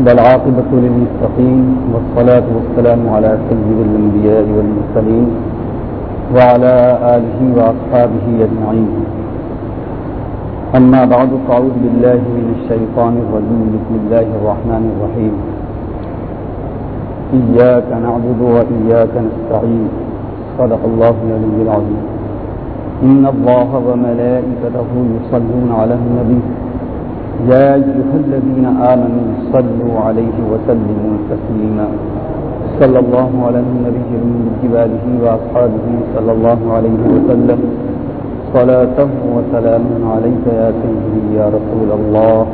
والعاقبة للمستقيم والصلاة والسلام على سيد الأنبياء والمرسلين وعلى آله وأصحابه أجمعين. أما بعد، فأعوذ بالله من الشيطان الرجيم. بسم الله الرحمن الرحيم. إياك نعبد وإياك نستعين. صدق الله العلي العظيم. إن الله وملائكته يصلون على النبي. يا أيها الذين آمنوا صلوا عليه وسلموا تسليما. صلى الله على النبي من جباله وأصحابه صلى الله عليه وسلم. صلاته وسلام عليك يا سيدي يا رسول الله.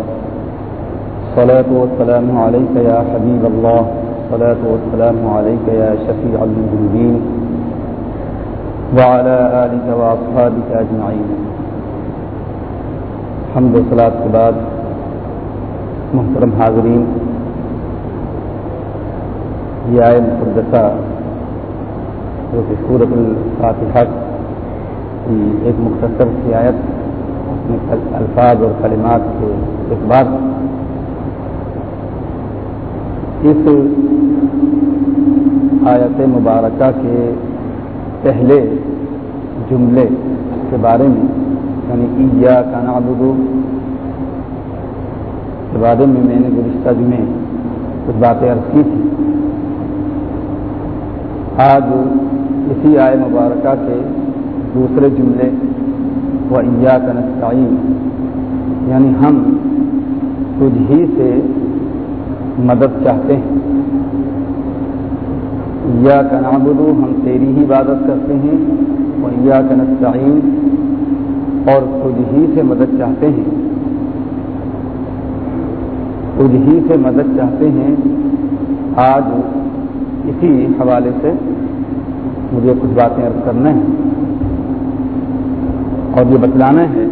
صلاة والسلام عليك يا حبيب الله. صلاة والسلام عليك يا شفيع المذنبين وعلى آلك وأصحابك أجمعين. حمد و صلاة کے بعد محترم حاضرین، یہ آئے مقدسہ جو کہ صورت الفاتحہ کی ایک مختصر سی آیت اپنے الفاظ اور کلمات کے اعتبار اس آیت مبارکہ کے پہلے جملے کے بارے میں یعنی عیا کا نابدو کے بارے میں میں نے گزشتہ جمعے کچھ باتیں عرض کی تھی. آج اسی آئے مبارکہ کے دوسرے جملے و عیا کا نسعین یعنی ہم تجھ ہی سے مدد چاہتے ہیں. یا کا نابدو ہم تیری ہی عبادت کرتے ہیں. و یا کا نسعین اور خود ہی سے مدد چاہتے ہیں۔ خود ہی سے مدد چاہتے ہیں۔ آج اسی حوالے سے مجھے کچھ باتیں عرض کرنا ہے۔ اور یہ بتلانا ہے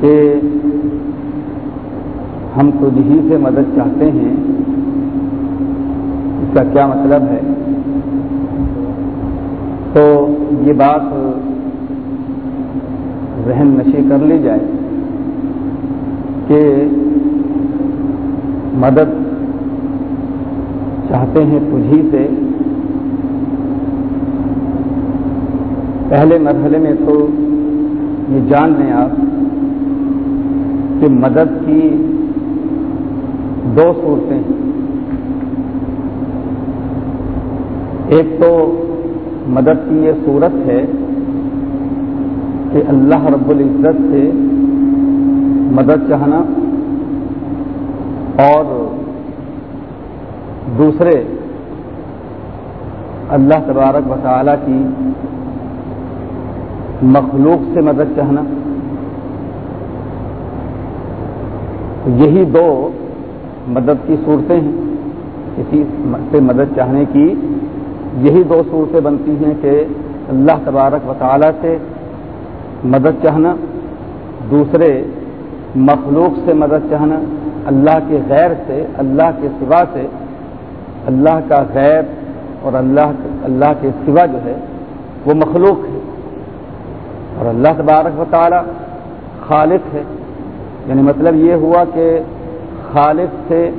کہ ہم خود ہی سے مدد چاہتے ہیں۔ اس کا کیا مطلب ہے؟ تو یہ بات ذہن نشی کر لی جائے کہ مدد چاہتے ہیں تجھی سے۔ پہلے مرحلے میں تو یہ جان لیں آپ کہ مدد کی دو صورتیں ایک تو مدد کی یہ صورت ہے کہ اللہ رب العزت سے مدد چاہنا اور دوسرے اللہ تبارک و تعالی کی مخلوق سے مدد چاہنا یہی دو مدد کی صورتیں ہیں۔ کسی سے مدد چاہنے کی یہی دو صورتیں بنتی ہیں کہ اللہ تبارک و تعالی سے مدد چاہنا، دوسرے مخلوق سے مدد چاہنا، اللہ کے غیر سے، اللہ کے سوا سے۔ اللہ کا غیر اور اللہ اللہ کے سوا جو ہے، وہ مخلوق ہے۔ اور اللہ تبارک و تعالی خالق ہے۔ یعنی مطلب یہ ہوا کہ خالق سے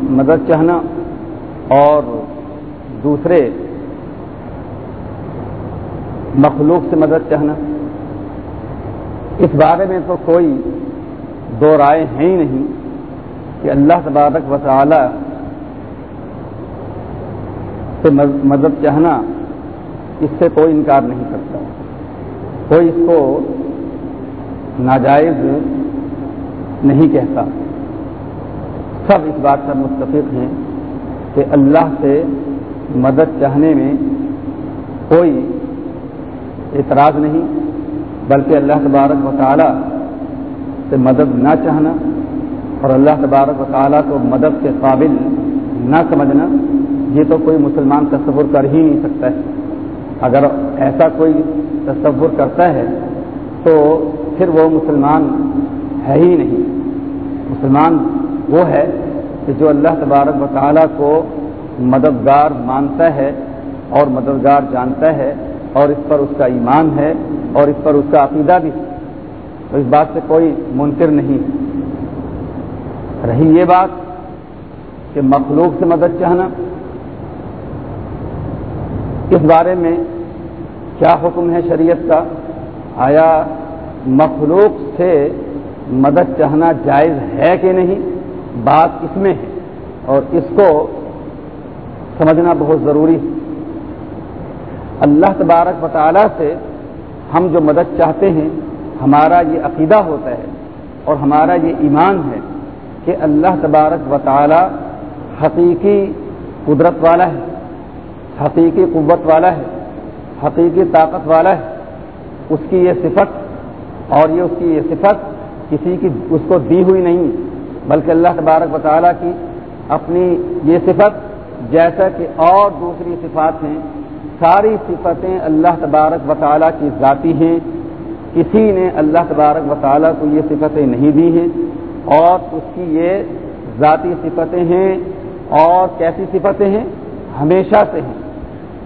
مدد چاہنا اور دوسرے مخلوق سے مدد چاہنا۔ اس بارے میں تو کوئی دو رائے ہیں ہی نہیں کہ اللہ تبارک و تعالی سے مدد چاہنا، اس سے کوئی انکار نہیں کرتا۔ کوئی اس کو ناجائز نہیں کہتا۔ سب اس بات پر متفق ہیں کہ اللہ سے مدد چاہنے میں کوئی اعتراض نہیں، بلکہ اللہ تبارک و تعالیٰ سے مدد نہ چاہنا اور اللہ تبارک و تعالیٰ کو مدد کے قابل نہ سمجھنا، یہ تو کوئی مسلمان تصور کر ہی نہیں سکتا ہے۔ اگر ایسا کوئی تصور کرتا ہے تو پھر وہ مسلمان ہے ہی نہیں۔ مسلمان وہ ہے کہ جو اللہ تبارک و تعالیٰ کو مددگار مانتا ہے اور مددگار جانتا ہے۔ اور اس پر اس کا ایمان ہے اور اس پر اس کا عقیدہ بھی تو اس بات سے کوئی منکر نہیں۔ رہی یہ بات کہ مخلوق سے مدد چاہنا۔ اس بارے میں کیا حکم ہے شریعت کا؟ آیا مخلوق سے مدد چاہنا جائز ہے کہ نہیں؟ بات اس میں ہے اور اس کو سمجھنا بہت ضروری ہے۔ اللہ تبارک و تعالیٰ سے ہم جو مدد چاہتے ہیں، ہمارا یہ عقیدہ ہوتا ہے اور ہمارا یہ ایمان ہے کہ اللہ تبارک و تعالیٰ حقیقی قدرت والا ہے، حقیقی قوت والا ہے، حقیقی طاقت والا ہے۔ اس کی یہ صفت اور یہ اس کی یہ صفت کسی کی اس کو دی ہوئی نہیں، بلکہ اللہ تبارک و تعالیٰ کی اپنی یہ صفت جیسا کہ اور دوسری صفات ہیں ساری صفتیں اللہ تبارک و تعالیٰ کی ذاتی ہیں۔ کسی نے اللہ تبارک و تعالیٰ کو یہ صفتیں نہیں دی ہیں اور اس کی یہ ذاتی صفتیں ہیں اور کیسی صفتیں ہیں؟ ہمیشہ سے ہیں۔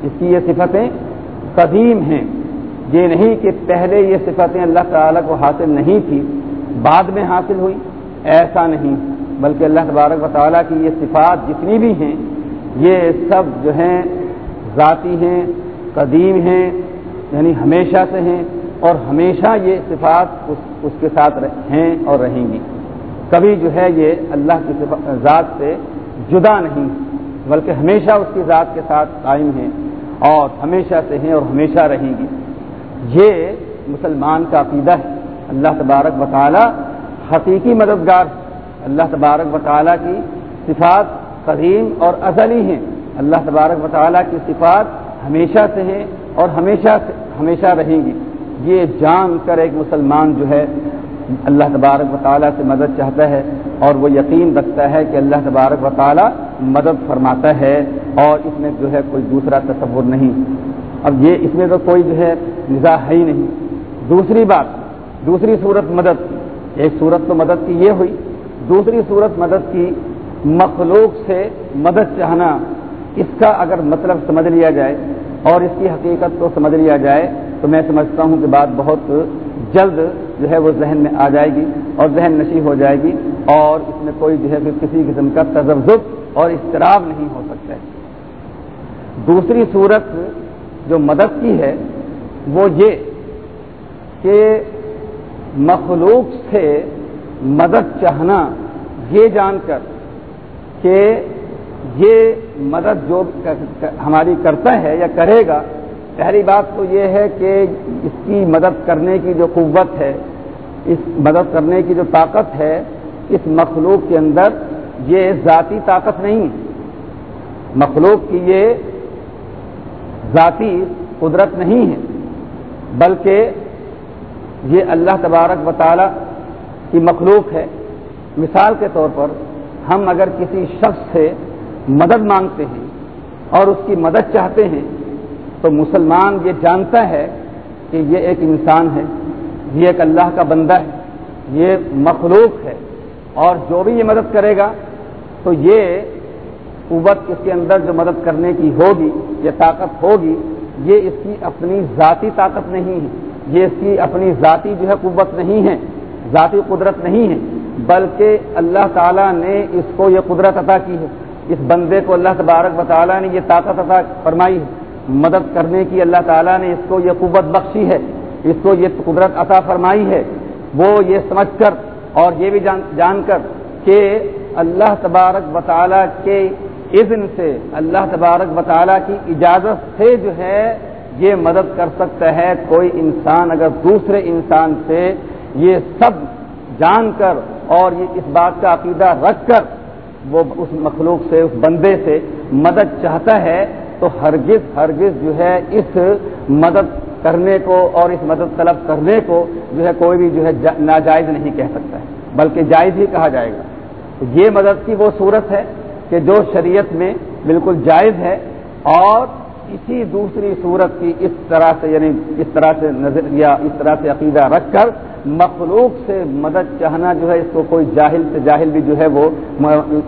اس کی یہ صفتیں قدیم ہیں۔ یہ نہیں کہ پہلے یہ صفتیں اللہ تعالیٰ کو حاصل نہیں تھی، بعد میں حاصل ہوئی۔ ایسا نہیں، بلکہ اللہ تبارک و تعالیٰ کی یہ صفات جتنی بھی ہیں، یہ سب جو ہیں ذاتی ہیں، قدیم ہیں یعنی ہمیشہ سے ہیں اور ہمیشہ یہ صفات اس اس کے ساتھ ہیں اور رہیں گی۔ کبھی جو ہے یہ اللہ کی ذات سے جدا نہیں، بلکہ ہمیشہ اس کی ذات کے ساتھ قائم ہیں اور ہمیشہ سے ہیں اور ہمیشہ رہیں گی۔ یہ مسلمان کا عقیدہ ہے۔ اللہ تبارک تعالی حقیقی مددگار اللہ تبارک تعالی کی صفات قدیم اور ازلی ہیں۔ اللہ تبارک تعالی کی صفات ہمیشہ سے ہیں اور ہمیشہ سے ہمیشہ رہیں گی۔ یہ جان کر ایک مسلمان جو ہے، اللہ تبارک و تعالیٰ سے مدد چاہتا ہے اور وہ یقین رکھتا ہے کہ اللہ تبارک و تعالیٰ مدد فرماتا ہے اور اس میں جو ہے کوئی دوسرا تصور نہیں۔ اب یہ اس میں تو کوئی جو ہے نظا ہے ہی نہیں۔ دوسری بات، دوسری صورت مدد۔ ایک صورت تو مدد کی یہ ہوئی، دوسری صورت مدد کی مخلوق سے مدد چاہنا۔ اس کا اگر مطلب سمجھ لیا جائے اور اس کی حقیقت کو سمجھ لیا جائے تو میں سمجھتا ہوں کہ بات بہت جلد جو ہے وہ ذہن میں آ جائے گی اور ذہن نشی ہو جائے گی اور اس میں کوئی جو ہے کسی قسم کا تجزب اور اضطراب نہیں ہو سکتا ہے۔ دوسری صورت جو مدد کی ہے وہ یہ کہ مخلوق سے مدد چاہنا یہ جان کر کہ یہ مدد جو ہماری کرتا ہے یا کرے گا، پہلی بات تو یہ ہے کہ اس کی مدد کرنے کی جو قوت ہے، اس مدد کرنے کی جو طاقت ہے، اس مخلوق کے اندر یہ ذاتی طاقت نہیں مخلوق کی یہ ذاتی قدرت نہیں ہے، بلکہ یہ اللہ تبارک و تعالی کی مخلوق ہے۔ مثال کے طور پر ہم اگر کسی شخص سے مدد مانگتے ہیں اور اس کی مدد چاہتے ہیں، تو مسلمان یہ جانتا ہے کہ یہ ایک انسان ہے، یہ ایک اللہ کا بندہ ہے، یہ مخلوق ہے اور جو بھی یہ مدد کرے گا، تو یہ قوت اس کے اندر جو مدد کرنے کی ہوگی، یہ طاقت ہوگی، یہ اس کی اپنی ذاتی طاقت نہیں ہے، یہ اس کی اپنی ذاتی جو ہے قوت نہیں ہے، ذاتی قدرت نہیں ہے، بلکہ اللہ تعالیٰ نے اس کو یہ قدرت عطا کی ہے۔ اس بندے کو اللہ تبارک و تعالیٰ نے یہ طاقت عطا فرمائی ہے مدد کرنے کی اللہ تعالیٰ نے اس کو یہ قوت بخشی ہے، اس کو یہ قدرت عطا فرمائی ہے۔ وہ یہ سمجھ کر اور یہ بھی جان جان کر کہ اللہ تبارک و تعالیٰ کے اذن سے، اللہ تبارک و تعالیٰ کی اجازت سے جو ہے یہ مدد کر سکتا ہے۔ کوئی انسان اگر دوسرے انسان سے یہ سب جان کر اور یہ اس بات کا عقیدہ رکھ کر وہ اس مخلوق سے، اس بندے سے مدد چاہتا ہے، تو ہرگز ہرگز جو ہے اس مدد کرنے کو اور اس مدد طلب کرنے کو جو ہے کوئی بھی جو ہے ناجائز نہیں کہہ سکتا ہے، بلکہ جائز ہی کہا جائے گا۔ یہ مدد کی وہ صورت ہے کہ جو شریعت میں بالکل جائز ہے اور اسی دوسری صورت کی اس طرح سے یعنی اس طرح سے نظر یا اس طرح سے عقیدہ رکھ کر مخلوق سے مدد چاہنا جو ہے، اس کو کوئی جاہل سے جاہل بھی جو ہے وہ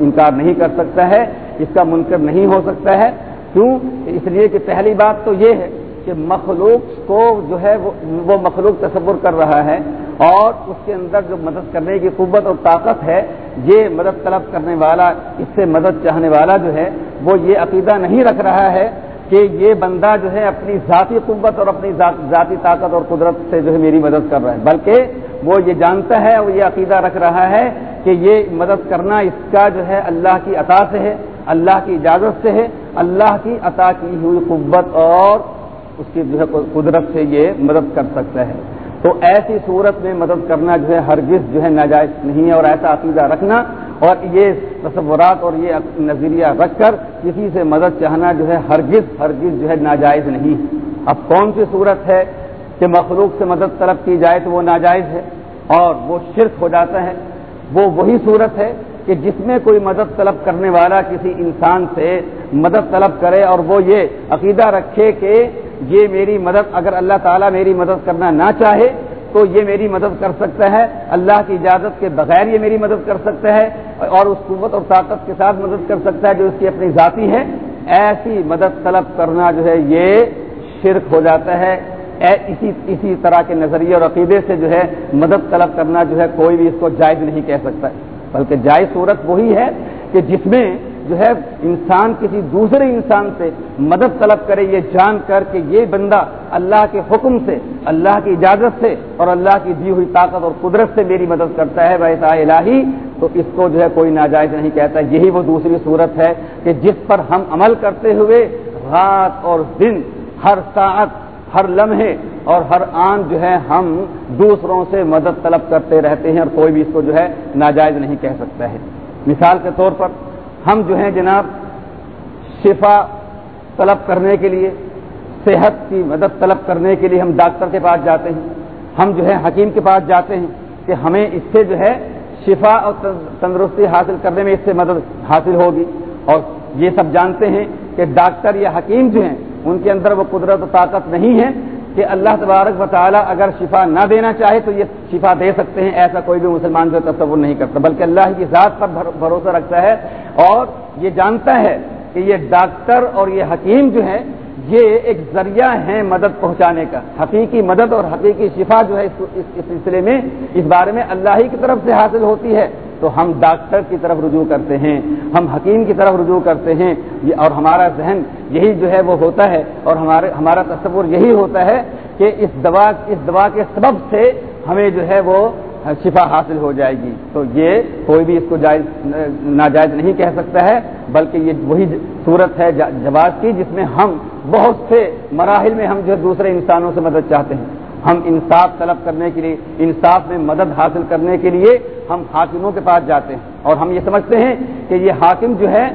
انکار نہیں کر سکتا ہے، اس کا منکر نہیں ہو سکتا ہے۔ کیوں؟ اس لیے کہ پہلی بات تو یہ ہے کہ مخلوق کو جو ہے وہ مخلوق تصور کر رہا ہے اور اس کے اندر جو مدد کرنے کی قوت اور طاقت ہے، یہ مدد طلب کرنے والا، اس سے مدد چاہنے والا جو ہے، وہ یہ عقیدہ نہیں رکھ رہا ہے کہ یہ بندہ جو ہے اپنی ذاتی قوت اور اپنی ذاتی طاقت اور قدرت سے جو ہے میری مدد کر رہا ہے۔ بلکہ وہ یہ جانتا ہے اور یہ عقیدہ رکھ رہا ہے کہ یہ مدد کرنا اس کا جو ہے اللہ کی عطا سے ہے، اللہ کی اجازت سے ہے، اللہ کی عطا کی ہوئی قوت اور اس کی جو ہے قدرت سے یہ مدد کر سکتا ہے۔ تو ایسی صورت میں مدد کرنا جو ہے ہرگز جو ہے ناجائز نہیں ہے اور ایسا عقیدہ رکھنا اور یہ تصورات اور یہ نظریہ رکھ کر کسی سے مدد چاہنا جو ہے ہرگز ہرگز جو ہے ناجائز نہیں۔ اب کون سی صورت ہے کہ مخلوق سے مدد طلب کی جائے تو وہ ناجائز ہے اور وہ شرک ہو جاتا ہے؟ وہ وہی صورت ہے کہ جس میں کوئی مدد طلب کرنے والا کسی انسان سے مدد طلب کرے اور وہ یہ عقیدہ رکھے کہ یہ میری مدد، اگر اللہ تعالیٰ میری مدد کرنا نہ چاہے تو یہ میری مدد کر سکتا ہے، اللہ کی اجازت کے بغیر یہ میری مدد کر سکتا ہے، اور اس قوت اور طاقت کے ساتھ مدد کر سکتا ہے جو اس کی اپنی ذاتی ہے۔ ایسی مدد طلب کرنا جو ہے، یہ شرک ہو جاتا ہے۔ اسی اسی طرح کے نظریے اور عقیدے سے جو ہے، مدد طلب کرنا جو ہے، کوئی بھی اس کو جائز نہیں کہہ سکتا۔ بلکہ جائز صورت وہی ہے کہ جس میں جو ہے انسان کسی دوسرے انسان سے مدد طلب کرے، یہ جان کر کہ یہ بندہ اللہ کے حکم سے، اللہ کی اجازت سے اور اللہ کی دی ہوئی طاقت اور قدرت سے میری مدد کرتا ہے ویسا الہی۔ تو اس کو جو ہے کوئی ناجائز نہیں کہتا۔ یہی وہ دوسری صورت ہے کہ جس پر ہم عمل کرتے ہوئے رات اور دن، ہر ساعت، ہر لمحے اور ہر آن جو ہے ہم دوسروں سے مدد طلب کرتے رہتے ہیں اور کوئی بھی اس کو جو ہے ناجائز نہیں کہہ سکتا ہے۔ مثال کے طور پر ہم جو ہیں جناب، شفا طلب کرنے کے لیے، صحت کی مدد طلب کرنے کے لیے ہم ڈاکٹر کے پاس جاتے ہیں۔ ہم جو ہے حکیم کے پاس جاتے ہیں کہ ہمیں اس سے جو ہے شفا اور تندرستی حاصل کرنے میں اس سے مدد حاصل ہوگی۔ اور یہ سب جانتے ہیں کہ ڈاکٹر یا حکیم جو ہیں، ان کے اندر وہ قدرت و طاقت نہیں ہے۔ کہ اللہ تبارک و تعالیٰ اگر شفا نہ دینا چاہے تو یہ شفا دے سکتے ہیں، ایسا کوئی بھی مسلمان جو تصور نہیں کرتا۔ بلکہ اللہ کی ذات پر بھروسہ رکھتا ہے اور یہ جانتا ہے کہ یہ ڈاکٹر اور یہ حکیم جو ہے یہ ایک ذریعہ ہے مدد پہنچانے کا۔ حقیقی مدد اور حقیقی شفا جو ہے اس سلسلے میں، اس بارے میں اللہ ہی کی طرف سے حاصل ہوتی ہے۔ تو ہم ڈاکٹر کی طرف رجوع کرتے ہیں، ہم حکیم کی طرف رجوع کرتے ہیں اور ہمارا ذہن یہی جو ہے وہ ہوتا ہے، اور ہمارے ہمارا تصور یہی ہوتا ہے کہ اس دوا اس دوا کے سبب سے ہمیں جو ہے وہ شفا حاصل ہو جائے گی۔ تو یہ کوئی بھی اس کو جائز ناجائز نہیں کہہ سکتا ہے، بلکہ یہ وہی صورت ہے جواز کی، جس میں ہم بہت سے مراحل میں ہم جو ہے دوسرے انسانوں سے مدد چاہتے ہیں۔ ہم انصاف طلب کرنے کے لیے، انصاف میں مدد حاصل کرنے کے لیے ہم حاکموں کے پاس جاتے ہیں۔ اور ہم یہ سمجھتے ہیں کہ یہ حاکم جو ہے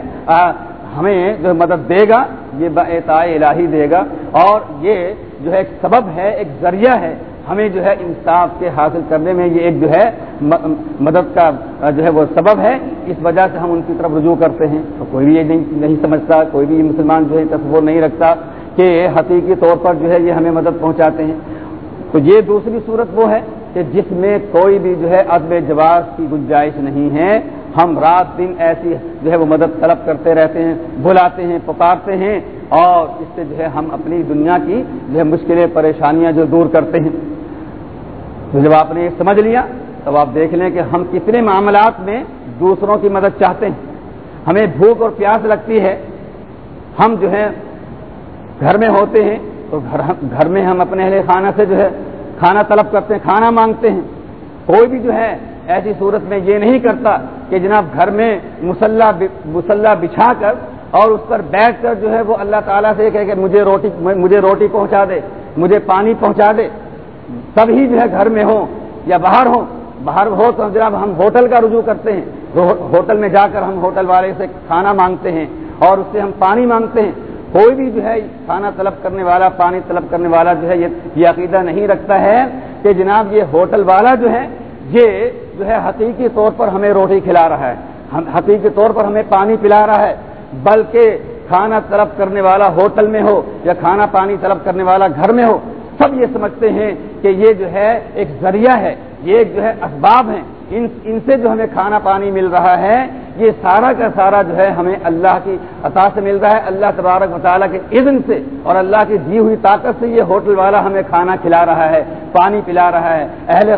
ہمیں جو مدد دے گا، یہ بعطاء الہی دے گا۔ اور یہ جو ہے ایک سبب ہے، ایک ذریعہ ہے ہمیں جو ہے انصاف کے حاصل کرنے میں یہ ایک جو ہے مدد کا جو ہے وہ سبب ہے۔ اس وجہ سے ہم ان کی طرف رجوع کرتے ہیں۔ تو کوئی بھی یہ نہیں نہیں سمجھتا، کوئی بھی مسلمان جو ہے تصور نہیں رکھتا کہ حقیقی طور پر جو ہے یہ ہمیں مدد پہنچاتے ہیں۔ تو یہ دوسری صورت وہ ہے کہ جس میں کوئی بھی جو ہے ادب جواز کی گنجائش نہیں ہے۔ ہم رات دن ایسی جو ہے وہ مدد طلب کرتے رہتے ہیں، بلاتے ہیں، پکارتے ہیں اور اس سے جو ہے ہم اپنی دنیا کی جو ہے مشکلیں، پریشانیاں جو دور کرتے ہیں۔ تو جب آپ نے یہ سمجھ لیا، تب آپ دیکھ لیں کہ ہم کتنے معاملات میں دوسروں کی مدد چاہتے ہیں۔ ہمیں بھوک اور پیاس لگتی ہے۔ ہم جو ہے گھر میں ہوتے ہیں تو گھر میں ہم اپنے اہل خانہ سے جو ہے کھانا طلب کرتے ہیں، کھانا مانگتے ہیں۔ کوئی بھی جو ہے ایسی صورت میں یہ نہیں کرتا کہ جناب گھر میں مسلح مسلح بچھا کر اور اس پر بیٹھ کر جو ہے وہ اللہ تعالیٰ سے کہ مجھے روٹی مجھے روٹی پہنچا دے، مجھے پانی پہنچا دے۔ سبھی جو ہے گھر میں ہوں یا باہر ہوں، باہر ہو تو جناب ہم ہوٹل کا رجوع کرتے ہیں۔ ہوٹل میں جا کر ہم ہوٹل والے سے کھانا مانگتے ہیں اور اس سے ہم پانی مانگتے ہیں۔ کوئی بھی جو ہے کھانا طلب کرنے والا، پانی طلب کرنے والا جو ہے، یہ عقیدہ نہیں رکھتا ہے کہ جناب یہ ہوٹل والا جو ہے، یہ جو ہے حقیقی طور پر ہمیں روٹی کھلا رہا ہے۔ حقیقی طور پر ہمیں پانی پلا رہا ہے۔ بلکہ کھانا طلب کرنے والا ہوٹل میں ہو یا کھانا پانی طلب کرنے والا گھر میں ہو، سب یہ سمجھتے ہیں کہ یہ جو ہے ایک ذریعہ ہے۔ یہ ایک جو ہے اسباب ہیں۔ ان ان سے جو ہمیں کھانا پانی مل رہا ہے یہ سارا کا سارا جو ہے ہمیں اللہ کی عطا سے مل رہا ہے، اللہ تبارک مطالعہ کے اذن سے اور اللہ کی دی ہوئی طاقت سے یہ ہوٹل والا ہمیں کھانا کھلا رہا ہے، پانی پلا رہا ہے۔ اہل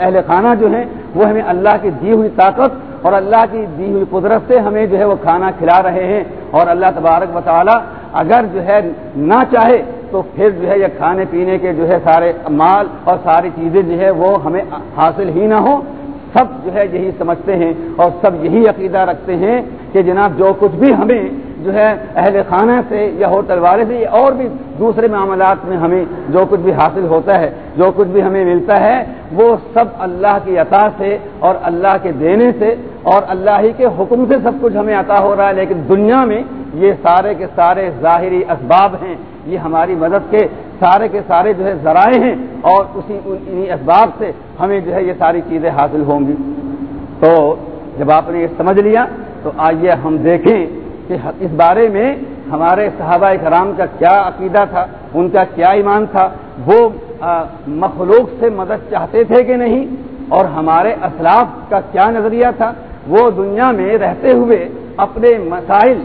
اہل خانہ جو ہیں، وہ ہمیں اللہ کی دی ہوئی طاقت اور اللہ کی دی ہوئی قدرت سے ہمیں جو ہے وہ کھانا کھلا رہے ہیں۔ اور اللہ تبارک بطالہ اگر جو ہے نہ چاہے تو پھر جو ہے یہ کھانے پینے کے جو ہے سارے مال اور ساری چیزیں جو ہے وہ ہمیں حاصل ہی نہ ہو سب جو ہے یہی سمجھتے ہیں اور سب یہی عقیدہ رکھتے ہیں کہ جناب جو کچھ بھی ہمیں جو ہے اہل خانہ سے یا ہوٹل والے سے اور بھی دوسرے معاملات میں ہمیں جو کچھ بھی حاصل ہوتا ہے، جو کچھ بھی ہمیں ملتا ہے، وہ سب اللہ کی عطا سے اور اللہ کے دینے سے اور اللہ ہی کے حکم سے سب کچھ ہمیں عطا ہو رہا ہے، لیکن دنیا میں یہ سارے کے سارے ظاہری اسباب ہیں، یہ ہماری مدد کے سارے کے سارے جو ہے ذرائع ہیں اور اسی انہیں اسباب سے ہمیں جو ہے یہ ساری چیزیں حاصل ہوں گی۔ تو جب آپ نے یہ سمجھ لیا، تو آئیے ہم دیکھیں کہ اس بارے میں ہمارے صحابہ کرام کا کیا عقیدہ تھا، ان کا کیا ایمان تھا، وہ مخلوق سے مدد چاہتے تھے کہ نہیں؟ اور ہمارے اسلاف کا کیا نظریہ تھا؟ وہ دنیا میں رہتے ہوئے اپنے مسائل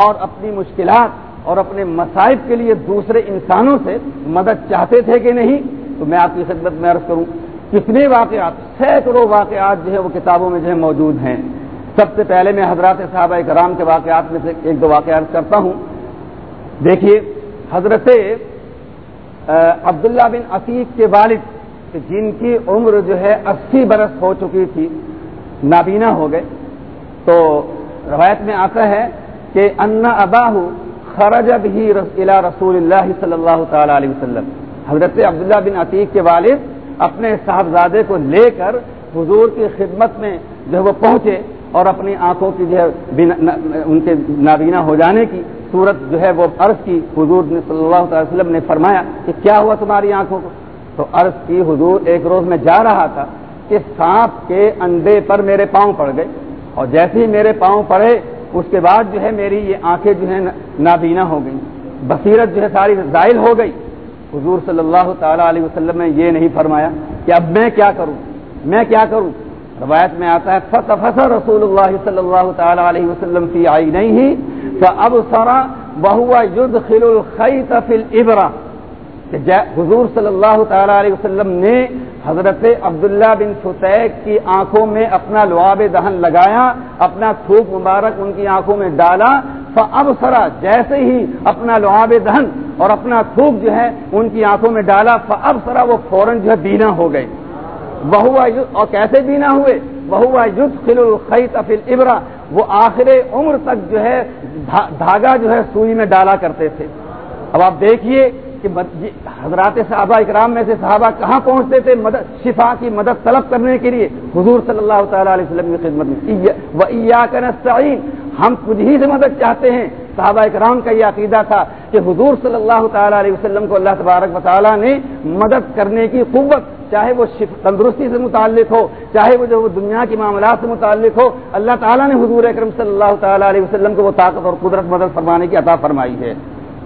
اور اپنی مشکلات اور اپنے مصائب کے لیے دوسرے انسانوں سے مدد چاہتے تھے کہ نہیں، تو میں آپ کی خدمت میں عرض کروں، کتنے واقعات، سینکڑوں واقعات جو ہے وہ کتابوں میں جو ہے موجود ہیں۔ سب سے پہلے میں حضرات صحابہ کرام کے واقعات میں سے ایک دو واقعات کرتا ہوں۔ دیکھیے، حضرت عبداللہ بن عتیق کے والد، جن کی عمر جو ہے اسی برس ہو چکی تھی، نابینا ہو گئے۔ تو روایت میں آتا ہے کہ انا اباہ خرج بھی رسول اللہ صلی اللہ تعالی علیہ وسلم۔ حضرت عبداللہ بن عتیق کے والد اپنے صاحبزادے کو لے کر حضور کی خدمت میں جو وہ پہنچے اور اپنی آنکھوں کی جو ہے ان کے نابینا ہو جانے کی صورت جو ہے وہ عرض کی۔ حضور نے صلی اللہ تعالی وسلم نے فرمایا کہ کیا ہوا تمہاری آنکھوں کو؟ تو عرض کی حضور ایک روز میں جا رہا تھا کہ سانپ کے انڈے پر میرے پاؤں پڑ گئے اور جیسے ہی میرے پاؤں پڑے اس کے بعد جو ہے میری یہ آنکھیں جو ہے نابینا ہو گئی بصیرت جو ہے ساری زائل ہو گئی۔ حضور صلی اللہ تعالی علیہ وسلم نے یہ نہیں فرمایا کہ اب میں کیا کروں، میں کیا کروں؟ روایت میں آتا ہے فتح رسول اللہ صلی اللہ تعالی علیہ وسلم کی آئی نہیں ہی تو اب سرا بہوا ید خل الخی تفل ابرا حضور صلی اللہ تعالی علیہ وسلم نے حضرت عبداللہ بن فتح کی آنکھوں میں اپنا لعاب دہن لگایا، اپنا تھوک مبارک ان کی آنکھوں میں ڈالا اب سرا جیسے ہی اپنا لعاب دہن اور اپنا تھوک جو ہے ان کی آنکھوں میں ڈالا اب سرا وہ فوراً جو ہے بینا ہو گئے۔ بہوا اور کیسے بھی نہ ہوئے؟ بہوا یوز خل الخی تفل ابرا وہ آخر عمر تک جو ہے دھاگا جو ہے سوئی میں ڈالا کرتے تھے۔ اب آپ دیکھیے کہ جی، حضرات صحابہ اکرام میں سے صحابہ کہاں پہنچتے تھے؟ مدد شفا کی مدد طلب کرنے کے لیے۔ حضور صلی اللہ تعالی علیہ وسلم کی خدمت میں۔ ہم خود ہی سے مدد چاہتے ہیں۔ صحابہ اکرام کا یہ عقیدہ تھا کہ حضور صلی اللہ تعالی علیہ وسلم کو اللہ تبارک مطالعہ نے مدد کرنے کی قوت، چاہے وہ تندرستی سے متعلق ہو، چاہے وہ جو دنیا کے معاملات سے متعلق ہو، اللہ تعالیٰ نے حضور اکرم صلی اللہ تعالیٰ علیہ وسلم کو وہ طاقت اور قدرت مدد فرمانے کی عطا فرمائی ہے۔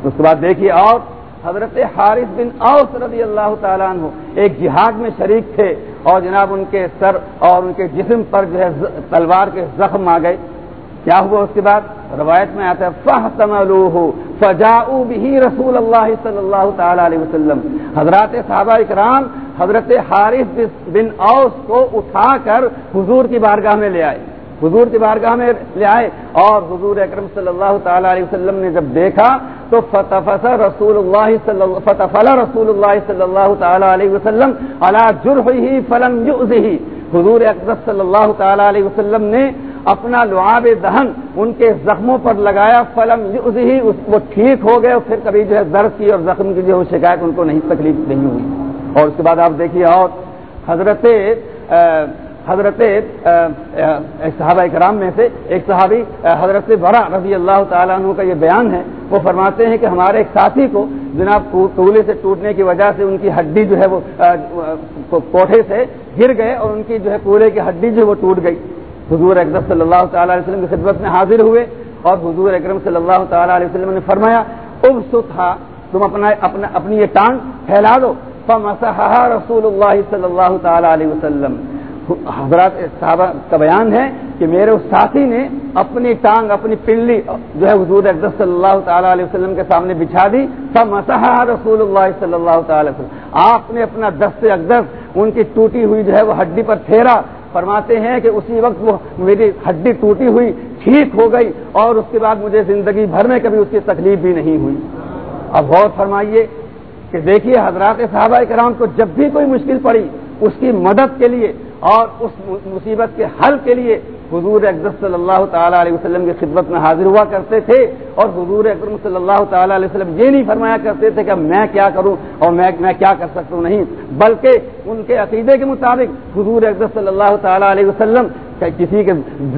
اس کے بعد دیکھیے اور حضرت حارث بن اوس رضی اللہ تعالیٰ عنہ ایک جہاد میں شریک تھے اور جناب ان کے سر اور ان کے جسم پر جو ہے تلوار کے زخم آ گئے۔ کیا ہوا اس کے بعد؟ روایت میں آتا ہے فہ تملو فجا بھی رسول اللہ صلی اللہ تعالی علیہ وسلم۔ حضرات صحابہ اکرام حضرت حارث بن اوس کو اٹھا کر حضور کی بارگاہ میں لے آئے۔ حضور کی بارگاہ میں لے آئے اور حضور اکرم صلی اللہ تعالی علیہ وسلم نے جب دیکھا تو فتح رسول اللہ صلی فتح رسول اللہ صلی اللہ تعالی علیہ وسلم اللہ جرح ہی فلم ہی حضور اکرم صلی اللہ تعالی علیہ وسلم نے اپنا لعاب دہن ان کے زخموں پر لگایا، فلم ہی وہ ٹھیک ہو گئے اور پھر کبھی جو ہے درد کی اور زخم کی جو شکایت ان کو نہیں تکلیف نہیں ہوئی۔ اور اس کے بعد آپ دیکھیے اور حضرت حضرت صحابہ کرام میں سے ایک صحابی حضرت برا رضی اللہ تعالیٰ عنہ کا یہ بیان ہے، وہ فرماتے ہیں کہ ہمارے ایک ساتھی کو جناب کولے سے ٹوٹنے کی وجہ سے ان کی ہڈی جو ہے وہ کوٹھے سے گر گئے اور ان کی جو ہے کولے کی ہڈی جو ہے وہ ٹوٹ گئی۔ حضور اکرم صلی اللہ تعالیٰ علیہ وسلم کی خدمت میں حاضر ہوئے اور حضور اکرم صلی اللہ تعالیٰ علیہ وسلم نے فرمایا اب تھا تم اپنا اپنا، اپنی یہ ٹانگ پھیلا دو۔ رسول اللہ صلی اللہ تعالی علیہ وسلم۔ حضرات صحابہ کا بیان ہے کہ میرے اس ساتھی نے اپنی ٹانگ، اپنی پلی جو ہے حضور اقدس صلی اللہ تعالی علیہ وسلم کے سامنے بچھا دی۔ سب مسحا رسول اللہ صلی اللہ تعالی وسلم۔ آپ نے اپنا دست اقدس، ان کی ٹوٹی ہوئی جو ہے وہ ہڈی پر پھیرا۔ فرماتے ہیں کہ اسی وقت وہ میری ہڈی ٹوٹی ہوئی، ٹھیک ہو گئی اور اس کے بعد مجھے زندگی بھر میں کبھی اس کی تکلیف بھی نہیں ہوئی۔ اب غور فرمائیے کہ دیکھیے حضرات صحابہ کرام کو جب بھی کوئی مشکل پڑی اس کی مدد کے لیے اور اس مصیبت کے حل کے لیے حضور اکبر صلی اللہ تعالیٰ علیہ وسلم کی خدمت میں حاضر ہوا کرتے تھے اور حضور اکرم صلی اللہ تعالیٰ علیہ وسلم یہ نہیں فرمایا کرتے تھے کہ میں کیا کروں اور میں میں کیا کر سکتا ہوں؟ نہیں، بلکہ ان کے عقیدے کے مطابق حضور اکبر صلی اللہ تعالیٰ علیہ وسلم کسی کے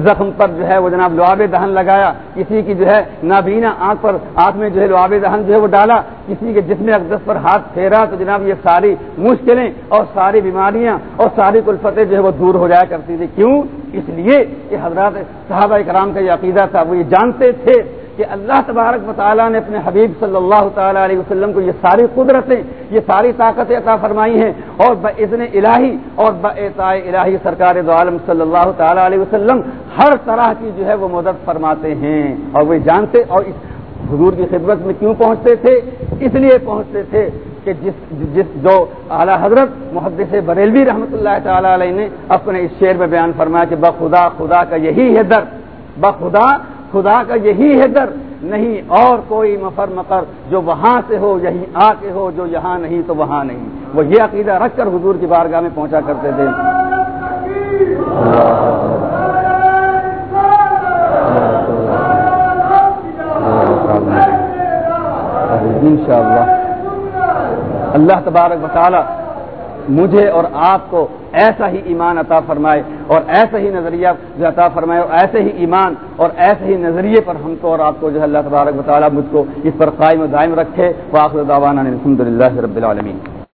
زخم پر جو ہے وہ جناب لعاب دہن لگایا، کسی کی جو ہے نابینا آنکھ پر آنکھ میں جو ہے لعاب دہن جو ہے وہ ڈالا، کسی کے جسم اقدس پر ہاتھ پھیرا تو جناب یہ ساری مشکلیں اور ساری بیماریاں اور ساری کلفتیں جو ہے وہ دور ہو جایا کرتی تھی کیوں؟ اس لیے کہ حضرات صحابہ کرام کا یہ عقیدہ تھا، وہ یہ جانتے تھے کہ اللہ تبارک مطالعہ نے اپنے حبیب صلی اللہ تعالیٰ علیہ وسلم کو یہ ساری قدرتیں، یہ ساری طاقتیں عطا فرمائی ہیں اور بزن الہی اور الہی سرکار دو عالم صلی اللہ تعالیٰ علیہ وسلم ہر طرح کی جو ہے وہ مدد فرماتے ہیں اور وہ جانتے اور اس حضور کی خدمت میں کیوں پہنچتے تھے؟ اس لیے پہنچتے تھے کہ جس جس جو اعلیٰ حضرت محدث بریلوی رحمۃ اللہ تعالی علیہ نے اپنے اس شعر میں بیان فرمایا کہ بخدا، خدا کا یہی ہے در بخدا خدا کا یہی ہے در نہیں اور کوئی مفر مقر جو وہاں سے ہو یہی آ کے ہو، جو یہاں نہیں تو وہاں نہیں۔ وہ یہ عقیدہ رکھ کر حضور کی بارگاہ میں پہنچا کرتے تھے۔ ان شاء اللہ اللہ تبارک بطالہ مجھے اور آپ کو ایسا ہی ایمان عطا فرمائے اور ایسا ہی نظریہ جو عطا فرمائے اور ایسے ہی ایمان اور ایسے ہی نظریے پر ہم کو اور آپ کو جو ہے اللہ تبارک بطالہ مجھ کو اس پر قائم و دائم رکھے۔ واخر دعوانا الحمد للہ رب العالمین۔